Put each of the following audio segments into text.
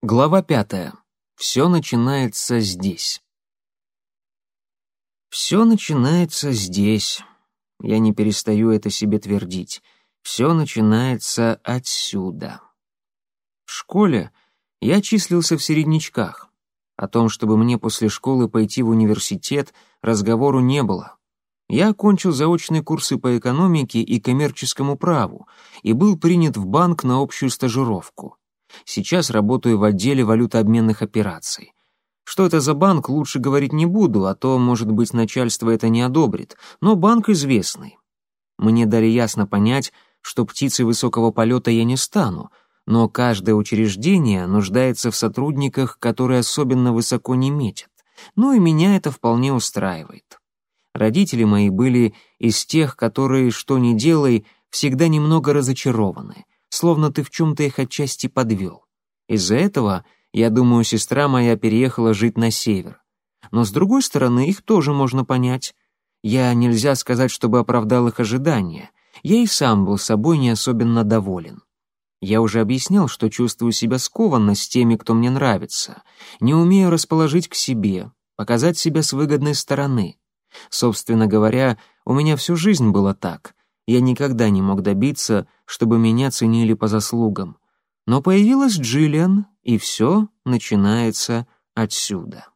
Глава пятая. Все начинается здесь. Все начинается здесь. Я не перестаю это себе твердить. Все начинается отсюда. В школе я числился в середнячках. О том, чтобы мне после школы пойти в университет, разговору не было. Я окончил заочные курсы по экономике и коммерческому праву и был принят в банк на общую стажировку. Сейчас работаю в отделе валютообменных операций. Что это за банк, лучше говорить не буду, а то, может быть, начальство это не одобрит, но банк известный. Мне дали ясно понять, что птицей высокого полета я не стану, но каждое учреждение нуждается в сотрудниках, которые особенно высоко не метят. Ну и меня это вполне устраивает. Родители мои были из тех, которые, что ни делай, всегда немного разочарованы — словно ты в чем-то их отчасти подвел. Из-за этого, я думаю, сестра моя переехала жить на север. Но с другой стороны, их тоже можно понять. Я нельзя сказать, чтобы оправдал их ожидания. Я и сам был собой не особенно доволен. Я уже объяснял, что чувствую себя скованно с теми, кто мне нравится, не умею расположить к себе, показать себя с выгодной стороны. Собственно говоря, у меня всю жизнь было так. Я никогда не мог добиться, чтобы меня ценили по заслугам. Но появилась Джиллиан, и все начинается отсюда.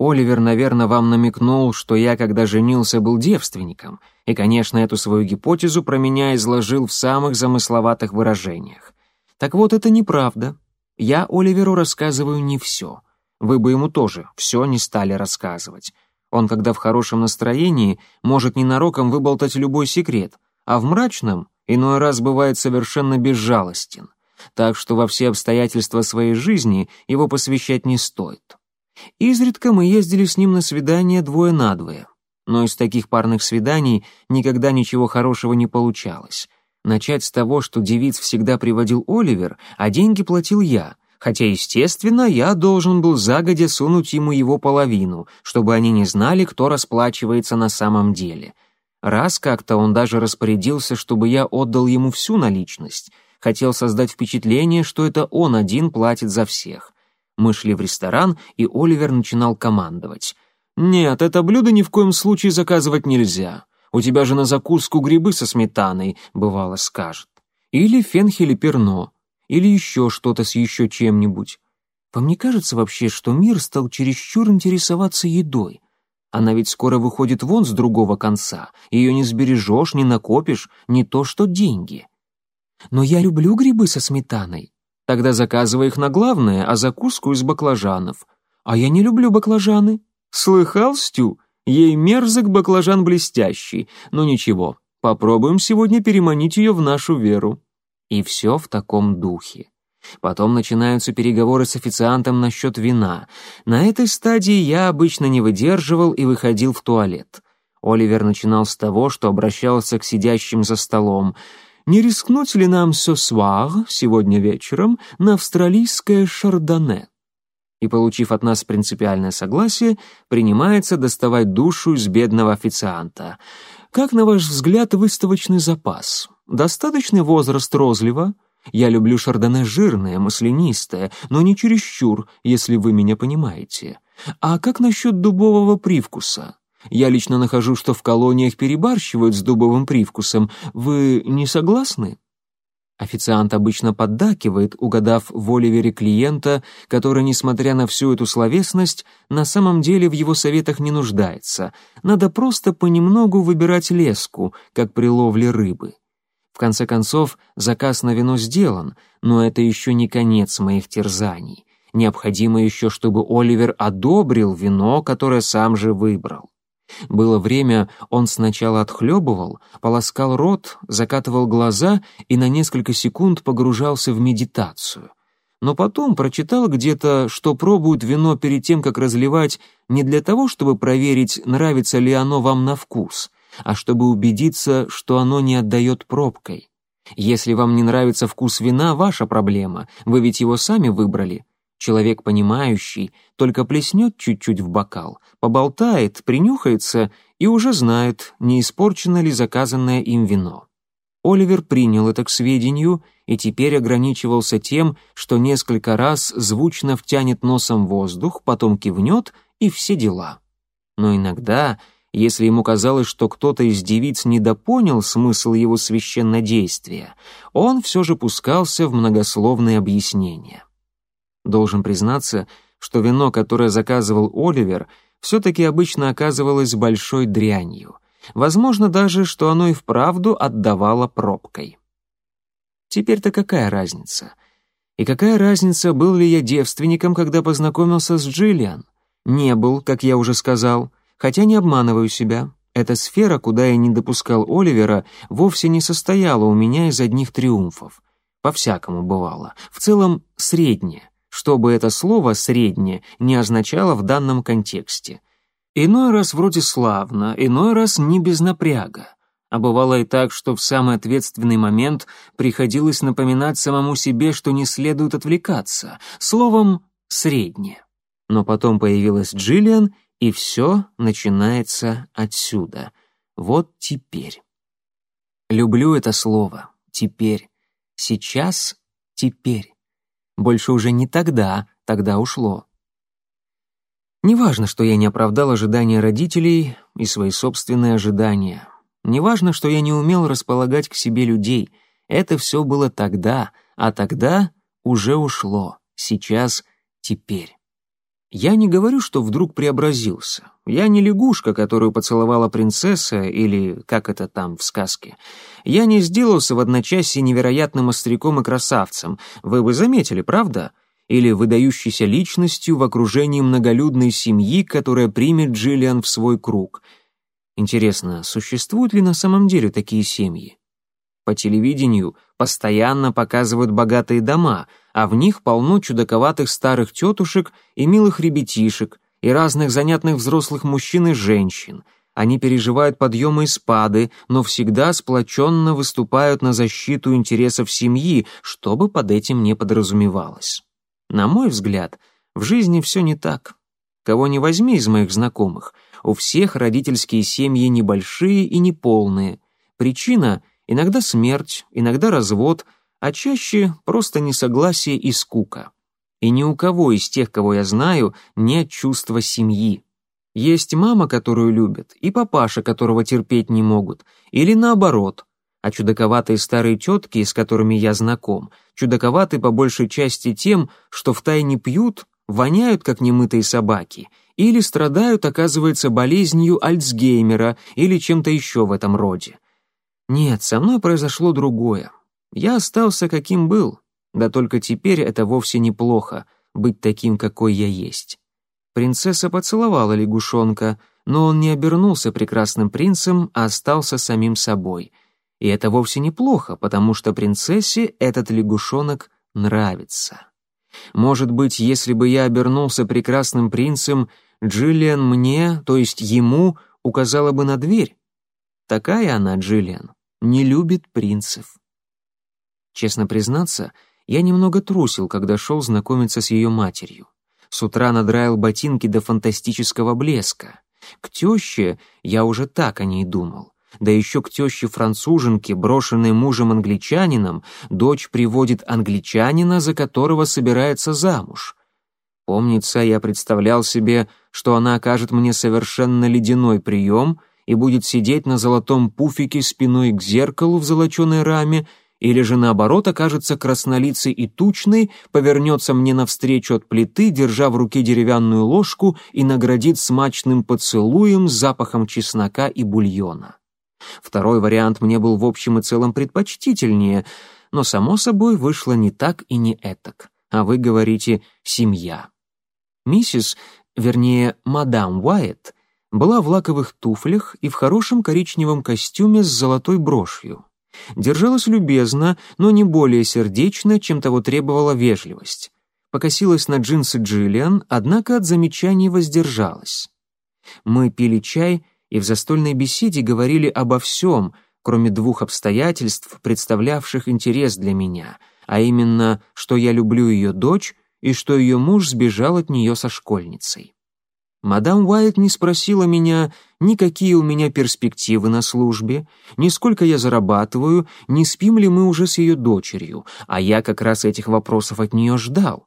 Оливер, наверное, вам намекнул, что я, когда женился, был девственником, и, конечно, эту свою гипотезу про меня изложил в самых замысловатых выражениях. Так вот, это неправда. Я Оливеру рассказываю не все. Вы бы ему тоже все не стали рассказывать. Он, когда в хорошем настроении, может ненароком выболтать любой секрет, а в мрачном иной раз бывает совершенно безжалостен. Так что во все обстоятельства своей жизни его посвящать не стоит. Изредка мы ездили с ним на свидания двое на двое. Но из таких парных свиданий никогда ничего хорошего не получалось. Начать с того, что девиц всегда приводил Оливер, а деньги платил я — хотя, естественно, я должен был загодя сунуть ему его половину, чтобы они не знали, кто расплачивается на самом деле. Раз как-то он даже распорядился, чтобы я отдал ему всю наличность, хотел создать впечатление, что это он один платит за всех. Мы шли в ресторан, и Оливер начинал командовать. «Нет, это блюдо ни в коем случае заказывать нельзя. У тебя же на закуску грибы со сметаной», — бывало скажет. Или фенхель перно или еще что-то с еще чем-нибудь. Вам не кажется вообще, что мир стал чересчур интересоваться едой? Она ведь скоро выходит вон с другого конца, ее не сбережешь, не накопишь, не то что деньги. Но я люблю грибы со сметаной. Тогда заказывай их на главное, а закуску из баклажанов. А я не люблю баклажаны. Слыхал, Стю? Ей мерзок баклажан блестящий. Но ничего, попробуем сегодня переманить ее в нашу веру. И все в таком духе. Потом начинаются переговоры с официантом насчет вина. На этой стадии я обычно не выдерживал и выходил в туалет. Оливер начинал с того, что обращался к сидящим за столом. «Не рискнуть ли нам сосвар сегодня вечером на австралийское шардоне?» И, получив от нас принципиальное согласие, принимается доставать душу из бедного официанта. «Как, на ваш взгляд, выставочный запас? Достаточный возраст розлива? Я люблю шардоне жирное, маслянистое, но не чересчур, если вы меня понимаете. А как насчет дубового привкуса? Я лично нахожу, что в колониях перебарщивают с дубовым привкусом. Вы не согласны? Официант обычно поддакивает, угадав в Оливере клиента, который, несмотря на всю эту словесность, на самом деле в его советах не нуждается. Надо просто понемногу выбирать леску, как при ловле рыбы. В конце концов, заказ на вино сделан, но это еще не конец моих терзаний. Необходимо еще, чтобы Оливер одобрил вино, которое сам же выбрал. Было время, он сначала отхлебывал, полоскал рот, закатывал глаза и на несколько секунд погружался в медитацию. Но потом прочитал где-то, что пробуют вино перед тем, как разливать, не для того, чтобы проверить, нравится ли оно вам на вкус, а чтобы убедиться, что оно не отдает пробкой. Если вам не нравится вкус вина, ваша проблема, вы ведь его сами выбрали. Человек понимающий только плеснет чуть-чуть в бокал, поболтает, принюхается и уже знает, не испорчено ли заказанное им вино. Оливер принял это к сведению и теперь ограничивался тем, что несколько раз звучно втянет носом воздух, потом кивнет и все дела. Но иногда, если ему казалось, что кто-то из девиц недопонял смысл его священнодействия, он все же пускался в многословные объяснения. Должен признаться, что вино, которое заказывал Оливер, все-таки обычно оказывалось большой дрянью. Возможно даже, что оно и вправду отдавало пробкой. Теперь-то какая разница? И какая разница, был ли я девственником, когда познакомился с Джиллиан? Не был, как я уже сказал, хотя не обманываю себя. Эта сфера, куда я не допускал Оливера, вовсе не состояла у меня из одних триумфов. По-всякому бывало. В целом, среднее, что бы это слово «среднее» не означало в данном контексте. Иной раз вроде славно, иной раз не без напряга. А бывало и так, что в самый ответственный момент приходилось напоминать самому себе, что не следует отвлекаться. Словом, среднее. Но потом появилась Джиллиан, и все начинается отсюда. Вот теперь. Люблю это слово. Теперь. Сейчас. Теперь. Больше уже не тогда, тогда ушло. Неважно, что я не оправдал ожидания родителей и свои собственные ожидания. Неважно, что я не умел располагать к себе людей. Это все было тогда, а тогда уже ушло. Сейчас, теперь. Я не говорю, что вдруг преобразился. Я не лягушка, которую поцеловала принцесса, или как это там в сказке. Я не сделался в одночасье невероятным остряком и красавцем. Вы бы заметили, правда? Или выдающейся личностью в окружении многолюдной семьи, которая примет Джиллиан в свой круг. Интересно, существуют ли на самом деле такие семьи? По телевидению постоянно показывают богатые дома, а в них полно чудаковатых старых тетушек и милых ребятишек, и разных занятных взрослых мужчин и женщин. Они переживают подъемы и спады, но всегда сплоченно выступают на защиту интересов семьи, что бы под этим не подразумевалось. На мой взгляд, в жизни все не так. Кого не возьми из моих знакомых, у всех родительские семьи небольшие и неполные. Причина — Иногда смерть, иногда развод, а чаще просто несогласие и скука. И ни у кого из тех, кого я знаю, нет чувства семьи. Есть мама, которую любят, и папаша, которого терпеть не могут, или наоборот. А чудаковатые старые тетки, с которыми я знаком, чудаковаты по большей части тем, что втайне пьют, воняют, как немытые собаки, или страдают, оказывается, болезнью Альцгеймера или чем-то еще в этом роде. Нет, со мной произошло другое. Я остался каким был, да только теперь это вовсе неплохо, быть таким, какой я есть. Принцесса поцеловала лягушонка, но он не обернулся прекрасным принцем, а остался самим собой. И это вовсе неплохо, потому что принцессе этот лягушонок нравится. Может быть, если бы я обернулся прекрасным принцем, Джиллиан мне, то есть ему, указала бы на дверь, Такая она, Джиллиан, не любит принцев. Честно признаться, я немного трусил, когда шел знакомиться с ее матерью. С утра надраил ботинки до фантастического блеска. К теще я уже так о ней думал. Да еще к теще-француженке, брошенной мужем-англичанином, дочь приводит англичанина, за которого собирается замуж. Помнится, я представлял себе, что она окажет мне совершенно ледяной прием — и будет сидеть на золотом пуфике спиной к зеркалу в золоченой раме, или же наоборот окажется краснолицей и тучной, повернется мне навстречу от плиты, держа в руке деревянную ложку и наградит смачным поцелуем с запахом чеснока и бульона. Второй вариант мне был в общем и целом предпочтительнее, но, само собой, вышло не так и не этак. А вы говорите «семья». Миссис, вернее, мадам Уайт, была в лаковых туфлях и в хорошем коричневом костюме с золотой брошью. Держалась любезно, но не более сердечно, чем того требовала вежливость. Покосилась на джинсы Джиллиан, однако от замечаний воздержалась. Мы пили чай и в застольной беседе говорили обо всем, кроме двух обстоятельств, представлявших интерес для меня, а именно, что я люблю ее дочь и что ее муж сбежал от нее со школьницей. Мадам Уайт не спросила меня ни какие у меня перспективы на службе, ни сколько я зарабатываю, не спим ли мы уже с ее дочерью, а я как раз этих вопросов от нее ждал.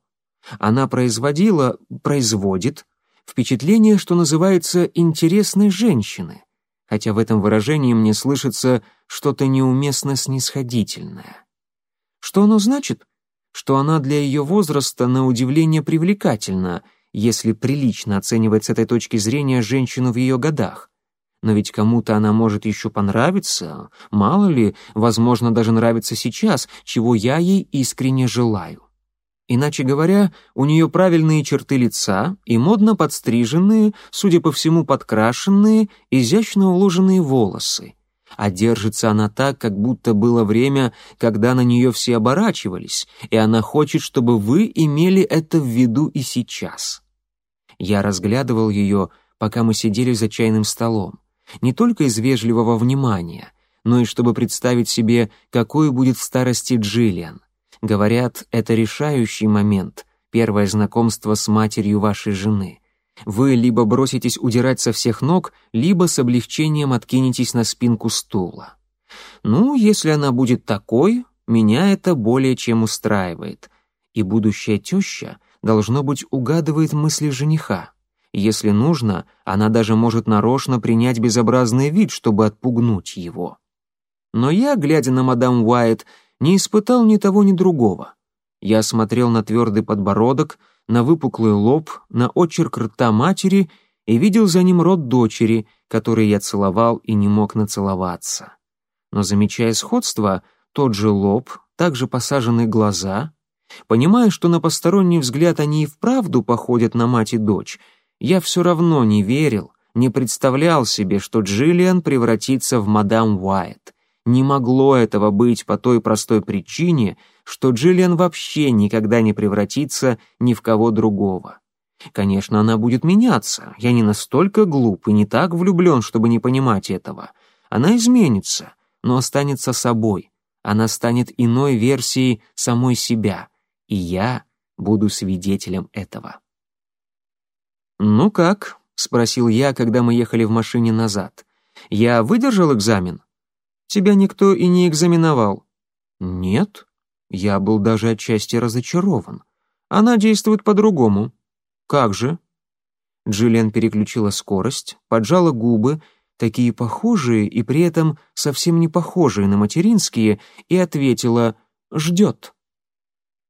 Она производила, производит впечатление, что называется «интересной женщины», хотя в этом выражении мне слышится что-то неуместно снисходительное. Что оно значит? Что она для ее возраста на удивление привлекательна — если прилично оценивать с этой точки зрения женщину в ее годах. Но ведь кому-то она может еще понравиться, мало ли, возможно, даже нравится сейчас, чего я ей искренне желаю. Иначе говоря, у нее правильные черты лица и модно подстриженные, судя по всему, подкрашенные, изящно уложенные волосы. А держится она так, как будто было время, когда на нее все оборачивались, и она хочет, чтобы вы имели это в виду и сейчас. Я разглядывал ее, пока мы сидели за чайным столом, не только из вежливого внимания, но и чтобы представить себе, какой будет в старости Джиллиан. Говорят, это решающий момент, первое знакомство с матерью вашей жены. Вы либо броситесь удирать со всех ног, либо с облегчением откинетесь на спинку стула. Ну, если она будет такой, меня это более чем устраивает. И будущая теща должно быть, угадывает мысли жениха. Если нужно, она даже может нарочно принять безобразный вид, чтобы отпугнуть его. Но я, глядя на мадам Уайт, не испытал ни того, ни другого. Я смотрел на твердый подбородок, на выпуклый лоб, на очерк рта матери и видел за ним рот дочери, который я целовал и не мог нацеловаться. Но замечая сходство, тот же лоб, также посаженные глаза, Понимая, что на посторонний взгляд они и вправду походят на мать и дочь, я все равно не верил, не представлял себе, что Джиллиан превратится в мадам Уайт. Не могло этого быть по той простой причине, что Джиллиан вообще никогда не превратится ни в кого другого. Конечно, она будет меняться, я не настолько глуп и не так влюблен, чтобы не понимать этого. Она изменится, но останется собой. Она станет иной версией самой себя — и я буду свидетелем этого. «Ну как?» — спросил я, когда мы ехали в машине назад. «Я выдержал экзамен?» «Тебя никто и не экзаменовал». «Нет». Я был даже отчасти разочарован. Она действует по-другому. «Как же?» Джиллиан переключила скорость, поджала губы, такие похожие и при этом совсем не похожие на материнские, и ответила «ждет».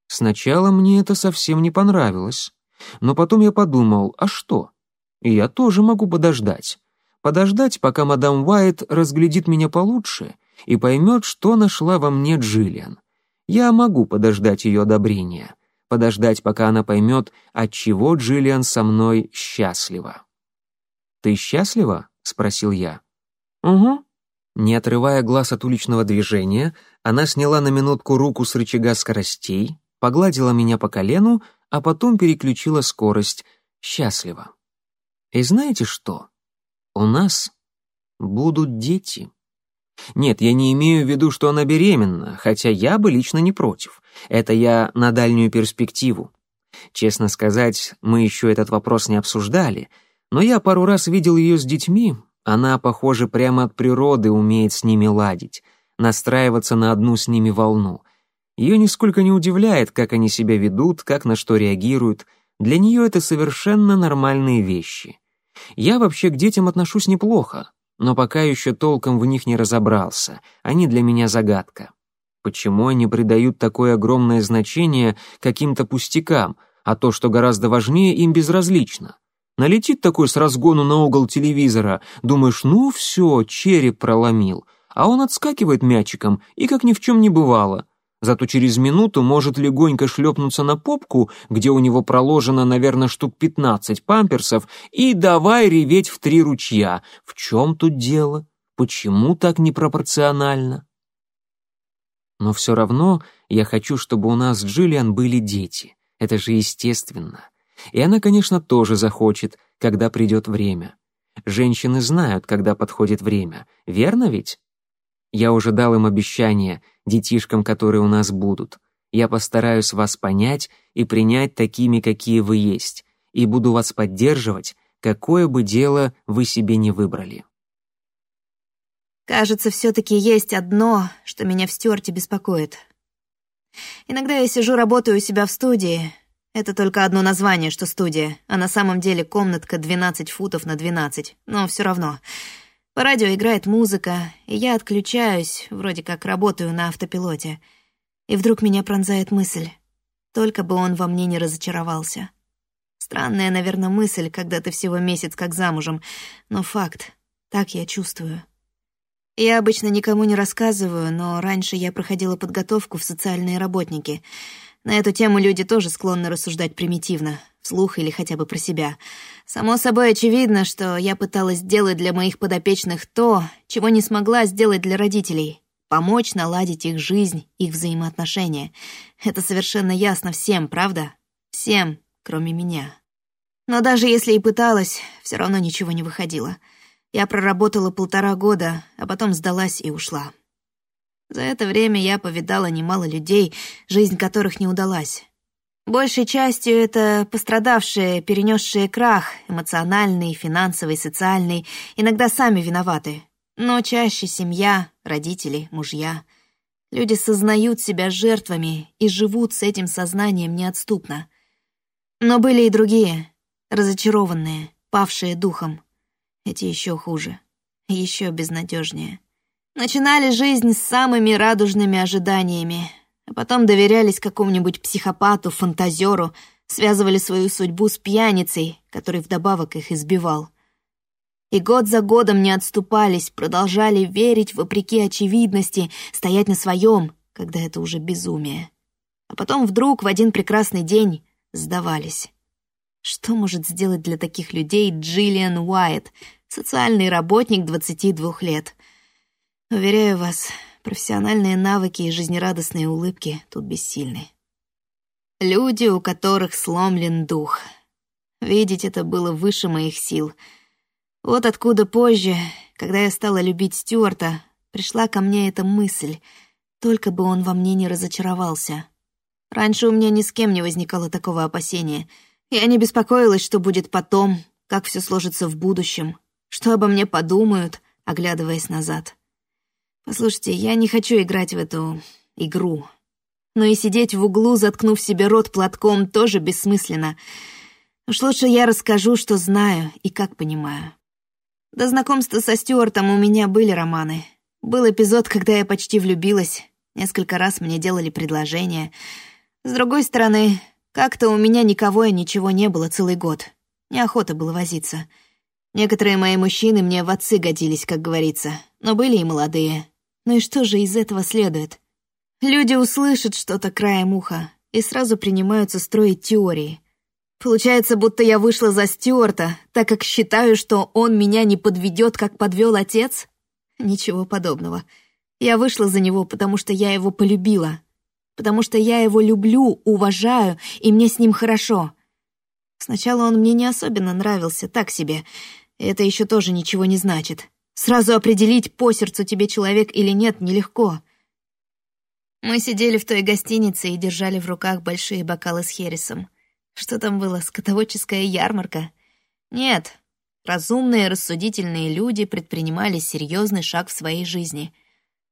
Сначала мне это совсем не понравилось, но потом я подумал, а что? И я тоже могу подождать. Подождать, пока мадам Уайт разглядит меня получше и поймет, что нашла во мне Джиллиан. Я могу подождать ее одобрения, подождать, пока она поймет, от чего Джиллиан со мной счастлива. «Ты счастлива?» — спросил я. «Угу». Не отрывая глаз от уличного движения, она сняла на минутку руку с рычага скоростей, погладила меня по колену, а потом переключила скорость. Счастливо. И знаете что? У нас будут дети. Нет, я не имею в виду, что она беременна, хотя я бы лично не против. Это я на дальнюю перспективу. Честно сказать, мы еще этот вопрос не обсуждали, но я пару раз видел ее с детьми, она, похоже, прямо от природы умеет с ними ладить, настраиваться на одну с ними волну. Ее нисколько не удивляет, как они себя ведут, как на что реагируют. Для нее это совершенно нормальные вещи. Я вообще к детям отношусь неплохо, но пока еще толком в них не разобрался. Они для меня загадка. Почему они придают такое огромное значение каким-то пустякам, а то, что гораздо важнее, им безразлично? Налетит такой с разгону на угол телевизора, думаешь, ну все, череп проломил, а он отскакивает мячиком, и как ни в чем не бывало — Зато через минуту может легонько шлепнуться на попку, где у него проложено, наверное, штук пятнадцать памперсов, и давай реветь в три ручья. В чем тут дело? Почему так непропорционально? Но все равно я хочу, чтобы у нас с Джиллиан были дети. Это же естественно. И она, конечно, тоже захочет, когда придет время. Женщины знают, когда подходит время. Верно ведь? Я уже дал им обещание, детишкам, которые у нас будут. Я постараюсь вас понять и принять такими, какие вы есть, и буду вас поддерживать, какое бы дело вы себе не выбрали. Кажется, все-таки есть одно, что меня в Стюарте беспокоит. Иногда я сижу, работаю у себя в студии. Это только одно название, что студия, а на самом деле комнатка 12 футов на 12, но все равно. По радио играет музыка, и я отключаюсь, вроде как работаю на автопилоте. И вдруг меня пронзает мысль. Только бы он во мне не разочаровался. Странная, наверное, мысль, когда ты всего месяц как замужем, но факт. Так я чувствую. Я обычно никому не рассказываю, но раньше я проходила подготовку в социальные работники. На эту тему люди тоже склонны рассуждать примитивно, вслух или хотя бы про себя. Само собой очевидно, что я пыталась сделать для моих подопечных то, чего не смогла сделать для родителей — помочь наладить их жизнь, их взаимоотношения. Это совершенно ясно всем, правда? Всем, кроме меня. Но даже если и пыталась, все равно ничего не выходило — я проработала полтора года, а потом сдалась и ушла. За это время я повидала немало людей, жизнь которых не удалась. Большей частью это пострадавшие, перенесшие крах, эмоциональный, финансовый, социальный, иногда сами виноваты. Но чаще семья, родители, мужья. Люди сознают себя жертвами и живут с этим сознанием неотступно. Но были и другие, разочарованные, павшие духом. Эти еще хуже, еще безнадежнее. Начинали жизнь с самыми радужными ожиданиями, а потом доверялись какому-нибудь психопату, фантазеру, связывали свою судьбу с пьяницей, который вдобавок их избивал. И год за годом не отступались, продолжали верить вопреки очевидности, стоять на своем, когда это уже безумие. А потом вдруг в один прекрасный день сдавались. Что может сделать для таких людей Джиллиан Уайт, социальный работник 22 лет? Уверяю вас, профессиональные навыки и жизнерадостные улыбки тут бессильны. Люди, у которых сломлен дух. Видеть это было выше моих сил. Вот откуда позже, когда я стала любить Стюарта, пришла ко мне эта мысль, только бы он во мне не разочаровался. Раньше у меня ни с кем не возникало такого опасения — я не беспокоилась, что будет потом, как все сложится в будущем, что обо мне подумают, оглядываясь назад. Послушайте, я не хочу играть в эту игру. Но и сидеть в углу, заткнув себе рот платком, тоже бессмысленно. Уж лучше я расскажу, что знаю и как понимаю. До знакомства со Стюартом у меня были романы. Был эпизод, когда я почти влюбилась. Несколько раз мне делали предложение. С другой стороны, как-то у меня никого и ничего не было целый год. Неохота было возиться. Некоторые мои мужчины мне в отцы годились, как говорится, но были и молодые. Ну и что же из этого следует? Люди услышат что-то краем уха и сразу принимаются строить теории. Получается, будто я вышла за Стюарта, так как считаю, что он меня не подведет, как подвел отец? Ничего подобного. Я вышла за него, потому что я его полюбила, потому что я его люблю, уважаю, и мне с ним хорошо. Сначала он мне не особенно нравился, так себе. Это еще тоже ничего не значит. Сразу определить, по сердцу тебе человек или нет, нелегко. Мы сидели в той гостинице и держали в руках большие бокалы с хересом. Что там было, скотоводческая ярмарка? Нет, разумные, рассудительные люди предпринимали серьезный шаг в своей жизни —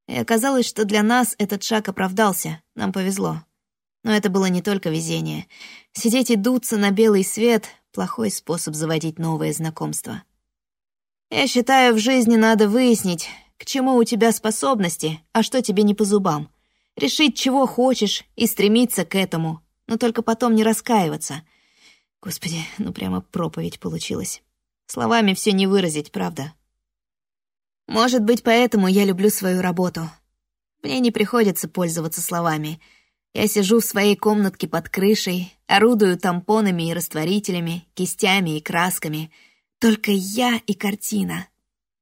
и оказалось, что для нас этот шаг оправдался, нам повезло. Но это было не только везение. Сидеть и дуться на белый свет — плохой способ заводить новые знакомства. Я считаю, в жизни надо выяснить, к чему у тебя способности, а что тебе не по зубам. Решить, чего хочешь, и стремиться к этому, но только потом не раскаиваться. Господи, ну прямо проповедь получилась. Словами все не выразить, правда? Может быть, поэтому я люблю свою работу. Мне не приходится пользоваться словами. Я сижу в своей комнатке под крышей, орудую тампонами и растворителями, кистями и красками. Только я и картина.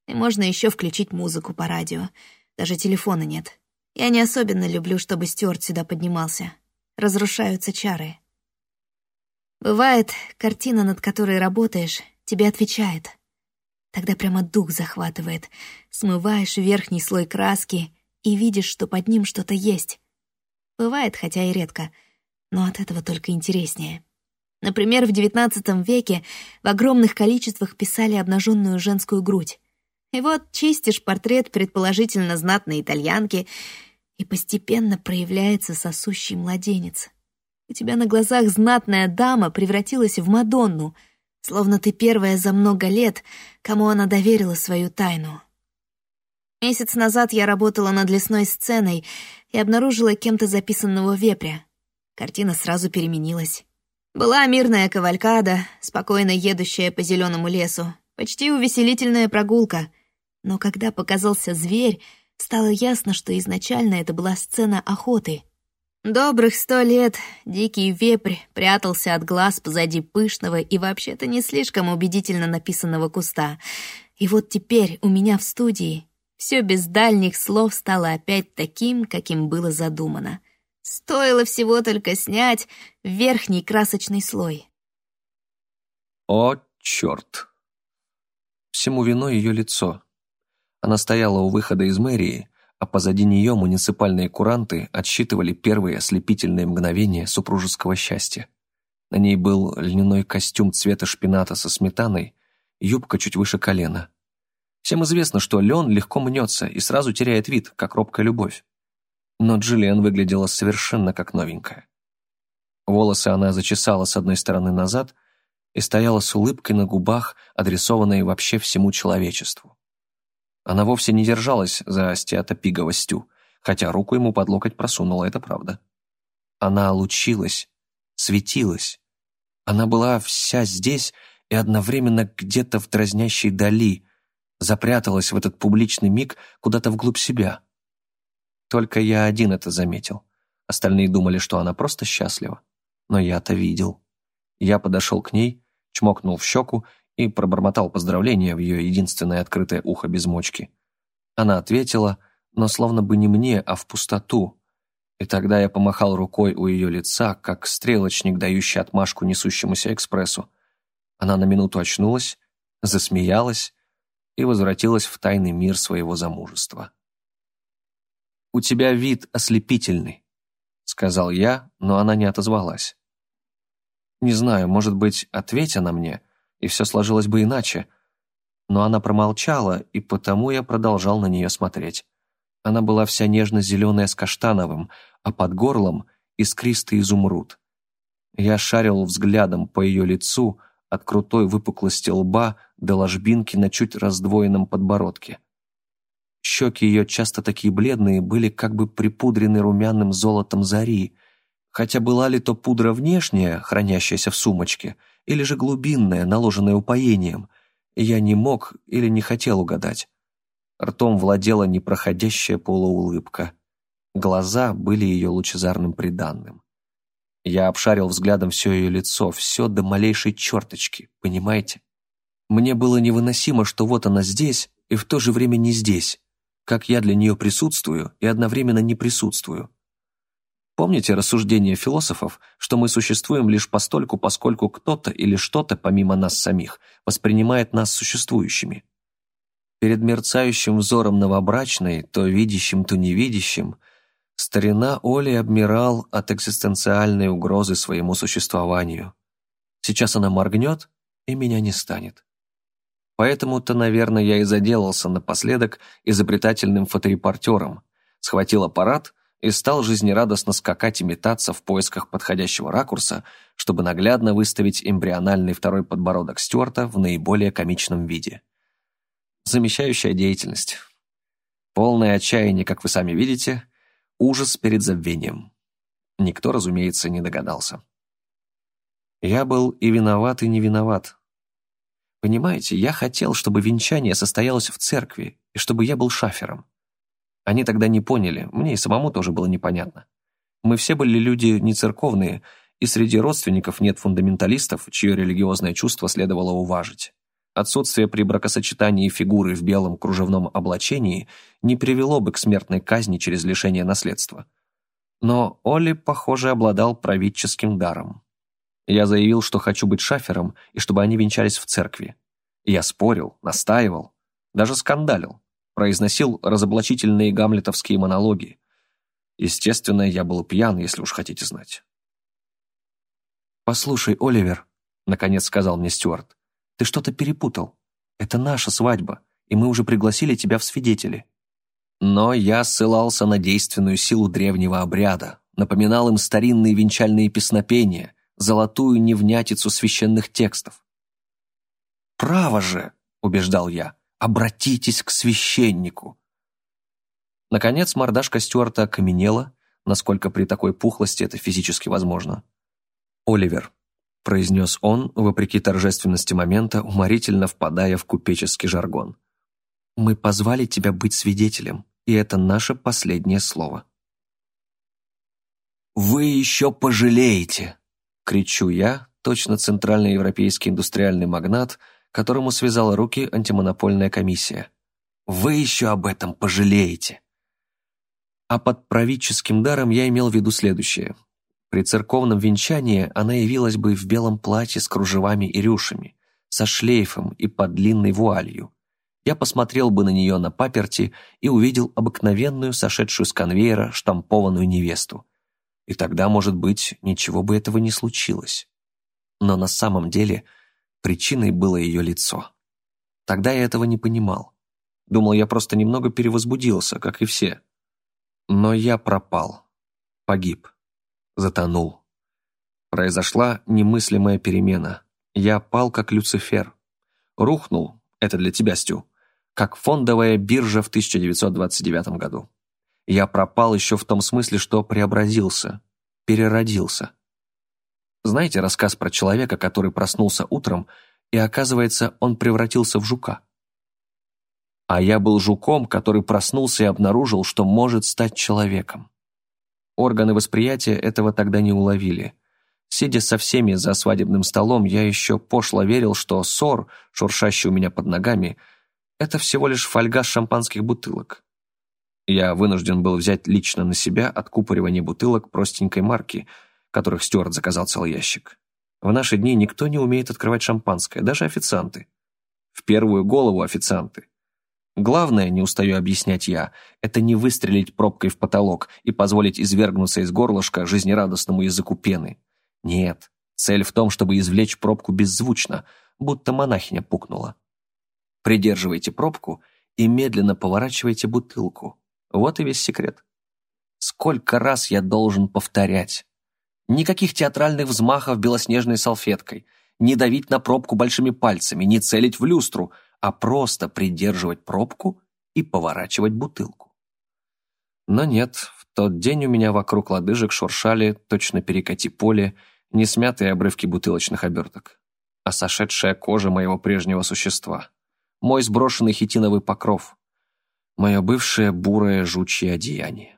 И можно еще включить музыку по радио. Даже телефона нет. Я не особенно люблю, чтобы Стюарт сюда поднимался. Разрушаются чары. Бывает, картина, над которой работаешь, тебе отвечает — Тогда прямо дух захватывает. Смываешь верхний слой краски и видишь, что под ним что-то есть. Бывает, хотя и редко, но от этого только интереснее. Например, в XIX веке в огромных количествах писали обнаженную женскую грудь. И вот чистишь портрет предположительно знатной итальянки, и постепенно проявляется сосущий младенец. У тебя на глазах знатная дама превратилась в Мадонну, словно ты первая за много лет, кому она доверила свою тайну. Месяц назад я работала над лесной сценой и обнаружила кем-то записанного вепря. Картина сразу переменилась. Была мирная кавалькада, спокойно едущая по зеленому лесу, почти увеселительная прогулка. Но когда показался зверь, стало ясно, что изначально это была сцена охоты. Добрых сто лет дикий вепрь прятался от глаз позади пышного и вообще-то не слишком убедительно написанного куста. И вот теперь у меня в студии все без дальних слов стало опять таким, каким было задумано — Стоило всего только снять верхний красочный слой. О, черт! Всему виной ее лицо. Она стояла у выхода из мэрии, а позади нее муниципальные куранты отсчитывали первые ослепительные мгновения супружеского счастья. На ней был льняной костюм цвета шпината со сметаной, юбка чуть выше колена. Всем известно, что лен легко мнется и сразу теряет вид, как робкая любовь но Джиллиан выглядела совершенно как новенькая. Волосы она зачесала с одной стороны назад и стояла с улыбкой на губах, адресованной вообще всему человечеству. Она вовсе не держалась за стеатопиговостью, хотя руку ему под локоть просунула, это правда. Она лучилась, светилась. Она была вся здесь и одновременно где-то в дразнящей дали, запряталась в этот публичный миг куда-то вглубь себя — только я один это заметил. Остальные думали, что она просто счастлива. Но я-то видел. Я подошел к ней, чмокнул в щеку и пробормотал поздравления в ее единственное открытое ухо без мочки. Она ответила, но словно бы не мне, а в пустоту. И тогда я помахал рукой у ее лица, как стрелочник, дающий отмашку несущемуся экспрессу. Она на минуту очнулась, засмеялась и возвратилась в тайный мир своего замужества. «У тебя вид ослепительный», — сказал я, но она не отозвалась. Не знаю, может быть, ответь она мне, и все сложилось бы иначе. Но она промолчала, и потому я продолжал на нее смотреть. Она была вся нежно-зеленая с каштановым, а под горлом — искристый изумруд. Я шарил взглядом по ее лицу, от крутой выпуклости лба до ложбинки на чуть раздвоенном подбородке. Щеки ее, часто такие бледные, были как бы припудрены румяным золотом зари, хотя была ли то пудра внешняя, хранящаяся в сумочке, или же глубинная, наложенная упоением, я не мог или не хотел угадать. Ртом владела непроходящая полуулыбка. Глаза были ее лучезарным приданным. Я обшарил взглядом все ее лицо, все до малейшей черточки, понимаете? Мне было невыносимо, что вот она здесь, и в то же время не здесь как я для нее присутствую и одновременно не присутствую. Помните рассуждение философов, что мы существуем лишь постольку, поскольку кто-то или что-то, помимо нас самих, воспринимает нас существующими? Перед мерцающим взором новобрачной, то видящим, то невидящим, старина Оли обмирал от экзистенциальной угрозы своему существованию. Сейчас она моргнет, и меня не станет. Поэтому-то, наверное, я и заделался напоследок изобретательным фоторепортером, схватил аппарат и стал жизнерадостно скакать и метаться в поисках подходящего ракурса, чтобы наглядно выставить эмбриональный второй подбородок Стюарта в наиболее комичном виде. Замещающая деятельность. Полное отчаяние, как вы сами видите, ужас перед забвением. Никто, разумеется, не догадался. Я был и виноват, и не виноват, Понимаете, я хотел, чтобы венчание состоялось в церкви, и чтобы я был шафером. Они тогда не поняли, мне и самому тоже было непонятно. Мы все были люди не церковные, и среди родственников нет фундаменталистов, чье религиозное чувство следовало уважить. Отсутствие при бракосочетании фигуры в белом кружевном облачении не привело бы к смертной казни через лишение наследства. Но Оли, похоже, обладал правительским даром. Я заявил, что хочу быть шафером и чтобы они венчались в церкви. я спорил, настаивал, даже скандалил, произносил разоблачительные гамлетовские монологи. Естественно, я был пьян, если уж хотите знать. «Послушай, Оливер», — наконец сказал мне Стюарт, «ты что-то перепутал. Это наша свадьба, и мы уже пригласили тебя в свидетели». Но я ссылался на действенную силу древнего обряда, напоминал им старинные венчальные песнопения, золотую невнятицу священных текстов. «Право же!» — убеждал я. «Обратитесь к священнику!» Наконец мордашка Стюарта окаменела, насколько при такой пухлости это физически возможно. «Оливер», — произнес он, вопреки торжественности момента, уморительно впадая в купеческий жаргон. «Мы позвали тебя быть свидетелем, и это наше последнее слово». «Вы еще пожалеете!» — кричу я, точно центральноевропейский индустриальный магнат, которому связала руки антимонопольная комиссия. «Вы еще об этом пожалеете!» А под правительским даром я имел в виду следующее. При церковном венчании она явилась бы в белом платье с кружевами и рюшами, со шлейфом и под длинной вуалью. Я посмотрел бы на нее на паперти и увидел обыкновенную, сошедшую с конвейера, штампованную невесту. И тогда, может быть, ничего бы этого не случилось. Но на самом деле причиной было ее лицо. Тогда я этого не понимал. Думал, я просто немного перевозбудился, как и все. Но я пропал. Погиб. Затонул. Произошла немыслимая перемена. Я пал, как Люцифер. Рухнул, это для тебя, Стю, как фондовая биржа в 1929 году. Я пропал еще в том смысле, что преобразился, переродился. Знаете рассказ про человека, который проснулся утром, и оказывается, он превратился в жука? а я был жуком, который проснулся и обнаружил, что может стать человеком. Органы восприятия этого тогда не уловили. Сидя со всеми за свадебным столом, я еще пошло верил, что ссор, шуршащий у меня под ногами, это всего лишь фольга с шампанских бутылок. Я вынужден был взять лично на себя откупоривание бутылок простенькой марки, которых Стюарт заказал целый ящик. В наши дни никто не умеет открывать шампанское, даже официанты. В первую голову официанты. Главное, не устаю объяснять я, это не выстрелить пробкой в потолок и позволить извергнуться из горлышка жизнерадостному языку пены. Нет, цель в том, чтобы извлечь пробку беззвучно, будто монахиня пукнула. Придерживайте пробку и медленно поворачивайте бутылку. Вот и весь секрет. Сколько раз я должен повторять? Никаких театральных взмахов белоснежной салфеткой, не давить на пробку большими пальцами, не целить в люстру, а просто придерживать пробку и поворачивать бутылку. Но нет, в тот день у меня вокруг лодыжек шуршали, точно перекати поле, не смятые обрывки бутылочных оберток, а сошедшая кожа моего прежнего существа, мой сброшенный хитиновый покров, мое бывшее бурое жучье одеяние.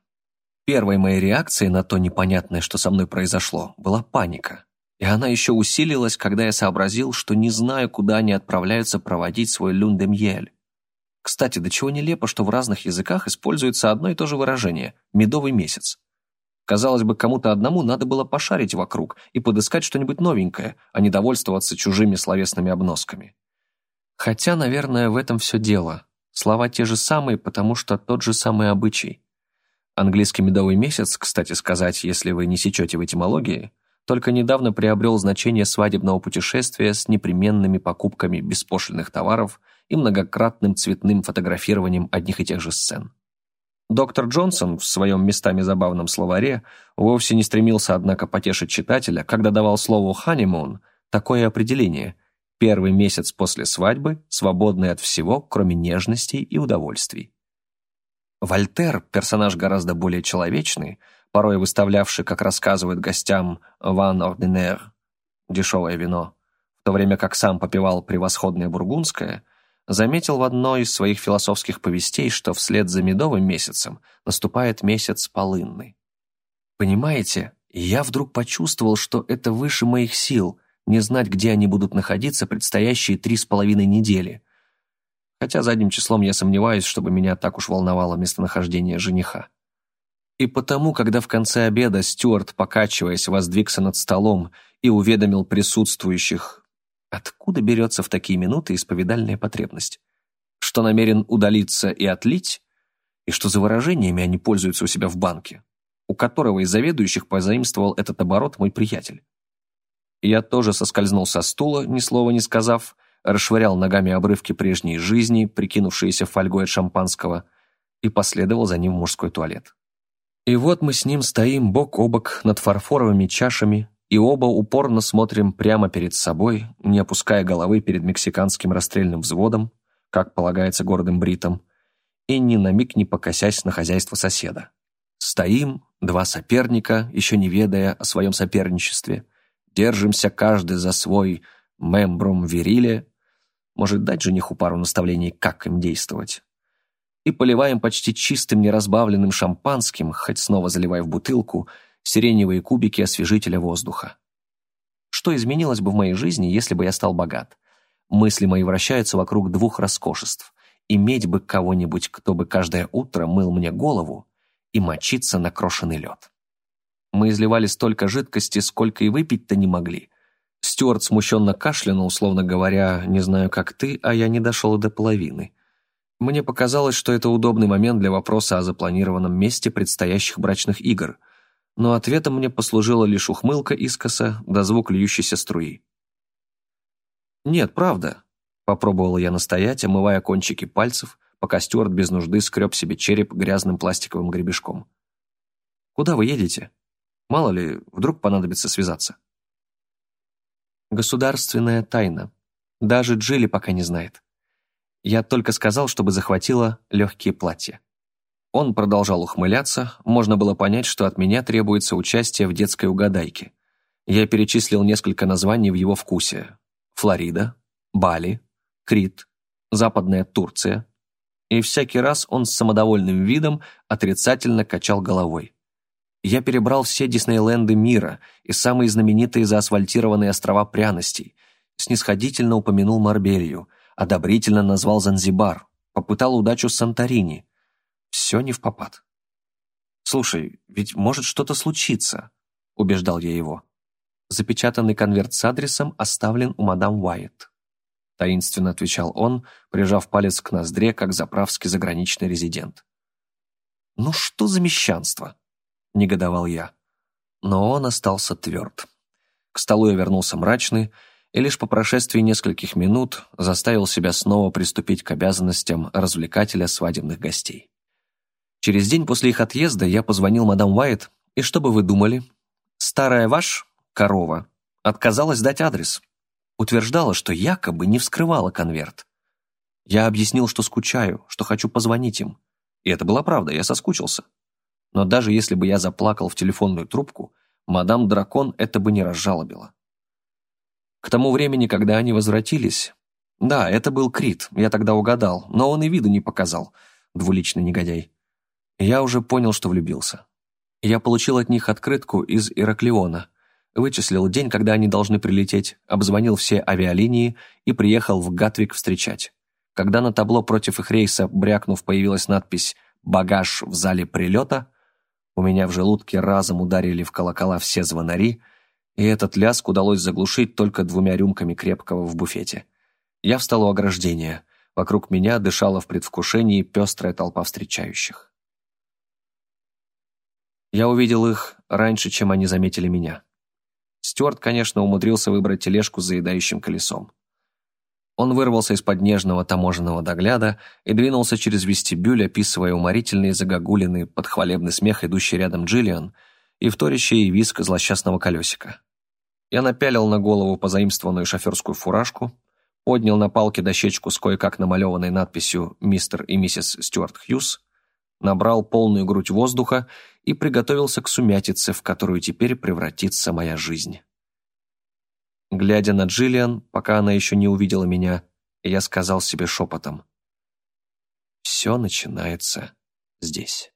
Первой моей реакцией на то непонятное, что со мной произошло, была паника. И она еще усилилась, когда я сообразил, что не знаю, куда они отправляются проводить свой люндемьель. Кстати, до чего нелепо, что в разных языках используется одно и то же выражение – «медовый месяц». Казалось бы, кому-то одному надо было пошарить вокруг и подыскать что-нибудь новенькое, а не довольствоваться чужими словесными обносками. Хотя, наверное, в этом все дело. Слова те же самые, потому что тот же самый обычай. Английский медовый месяц, кстати сказать, если вы не сечете в этимологии – только недавно приобрел значение свадебного путешествия с непременными покупками беспошлиных товаров и многократным цветным фотографированием одних и тех же сцен. Доктор Джонсон в своем местами забавном словаре вовсе не стремился, однако, потешить читателя, когда давал слову «honeymoon» такое определение – первый месяц после свадьбы, свободный от всего, кроме нежностей и удовольствий. Вольтер, персонаж гораздо более человечный – порой выставлявший, как рассказывают гостям, «ван ординер» – дешевое вино, в то время как сам попивал превосходное бургундское, заметил в одной из своих философских повестей, что вслед за медовым месяцем наступает месяц полынный. Понимаете, я вдруг почувствовал, что это выше моих сил – не знать, где они будут находиться предстоящие три с половиной недели. Хотя задним числом я сомневаюсь, чтобы меня так уж волновало местонахождение жениха. И потому, когда в конце обеда Стюарт, покачиваясь, воздвигся над столом и уведомил присутствующих, откуда берется в такие минуты исповедальная потребность, что намерен удалиться и отлить, и что за выражениями они пользуются у себя в банке, у которого из заведующих позаимствовал этот оборот мой приятель. Я тоже соскользнул со стула, ни слова не сказав, расшвырял ногами обрывки прежней жизни, прикинувшиеся фольгой от шампанского, и последовал за ним в мужской туалет. И вот мы с ним стоим бок о бок над фарфоровыми чашами, и оба упорно смотрим прямо перед собой, не опуская головы перед мексиканским расстрельным взводом, как полагается гордым бритом, и ни на миг не покосясь на хозяйство соседа. Стоим, два соперника, еще не ведая о своем соперничестве, держимся каждый за свой мембрум вириле, может дать жениху пару наставлений, как им действовать, и поливаем почти чистым неразбавленным шампанским, хоть снова заливая в бутылку, сиреневые кубики освежителя воздуха. Что изменилось бы в моей жизни, если бы я стал богат? Мысли мои вращаются вокруг двух роскошеств. Иметь бы кого-нибудь, кто бы каждое утро мыл мне голову, и мочиться на крошеный лед. Мы изливали столько жидкости, сколько и выпить-то не могли. Стюарт смущенно кашлянул, условно говоря, «Не знаю, как ты, а я не дошел до половины». Мне показалось, что это удобный момент для вопроса о запланированном месте предстоящих брачных игр, но ответом мне послужила лишь ухмылка искоса да звук льющейся струи. «Нет, правда», — попробовала я настоять, омывая кончики пальцев, пока Стюарт без нужды скреб себе череп грязным пластиковым гребешком. «Куда вы едете? Мало ли, вдруг понадобится связаться». «Государственная тайна. Даже Джилли пока не знает. Я только сказал, чтобы захватила легкие платья. Он продолжал ухмыляться, можно было понять, что от меня требуется участие в детской угадайке. Я перечислил несколько названий в его вкусе. Флорида, Бали, Крит, Западная Турция. И всякий раз он с самодовольным видом отрицательно качал головой. Я перебрал все Диснейленды мира и самые знаменитые заасфальтированные острова пряностей, снисходительно упомянул Марбелью, одобрительно назвал Занзибар, попытал удачу с Санторини. Все не в попад. «Слушай, ведь может что-то случиться», — убеждал я его. Запечатанный конверт с адресом оставлен у мадам Уайт. Таинственно отвечал он, прижав палец к ноздре, как заправский заграничный резидент. «Ну что за мещанство?» — негодовал я. Но он остался тверд. К столу я вернулся мрачный, и лишь по прошествии нескольких минут заставил себя снова приступить к обязанностям развлекателя свадебных гостей. Через день после их отъезда я позвонил мадам Уайт, и что бы вы думали? Старая ваш, корова, отказалась дать адрес. Утверждала, что якобы не вскрывала конверт. Я объяснил, что скучаю, что хочу позвонить им. И это была правда, я соскучился. Но даже если бы я заплакал в телефонную трубку, мадам Дракон это бы не разжалобила. К тому времени, когда они возвратились... Да, это был Крит, я тогда угадал, но он и виду не показал, двуличный негодяй. Я уже понял, что влюбился. Я получил от них открытку из Ираклиона, вычислил день, когда они должны прилететь, обзвонил все авиалинии и приехал в Гатвик встречать. Когда на табло против их рейса, брякнув, появилась надпись «Багаж в зале прилета», у меня в желудке разом ударили в колокола все звонари — и этот ляск удалось заглушить только двумя рюмками крепкого в буфете. Я встал у ограждения. Вокруг меня дышала в предвкушении пестрая толпа встречающих. Я увидел их раньше, чем они заметили меня. Стюарт, конечно, умудрился выбрать тележку с заедающим колесом. Он вырвался из-под нежного таможенного догляда и двинулся через вестибюль, описывая уморительные загогулины под хвалебный смех, идущий рядом Джиллиан, и вторящий виск злосчастного колесика. Я напялил на голову позаимствованную шоферскую фуражку, поднял на палке дощечку с кое-как намалеванной надписью «Мистер и миссис Стюарт Хьюз», набрал полную грудь воздуха и приготовился к сумятице, в которую теперь превратится моя жизнь. Глядя на Джиллиан, пока она еще не увидела меня, я сказал себе шепотом «Все начинается здесь».